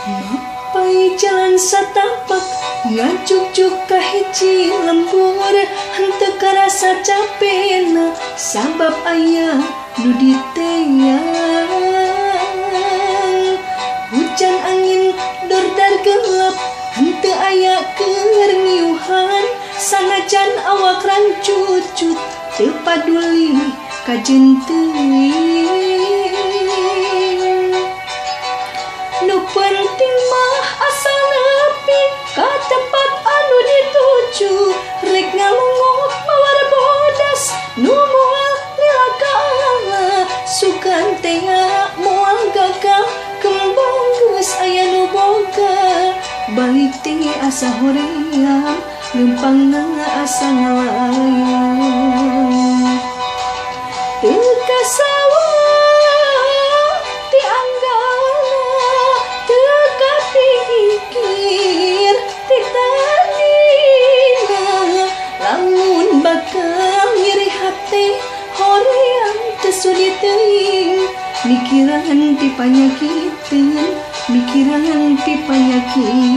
Mapai jalan satapak Ngacucuk ka hiji lembur Henteu karasa capena Sabab ayah nu diteang Hujan angin dordar gelap Henteu aya keur ngiuhan Sanajan awak rancucut Teu paduli kajeun Nu Sukan tea moal gagah kembang geus aya nu boga Balik teh asa hoream lempang asa ngalayang Teka sawah tianggana Teka pikir titadina Lamun bakal ngiri hati Horeang tesudi teing Mikiran ti panyakitan Mikiran ti panyakitan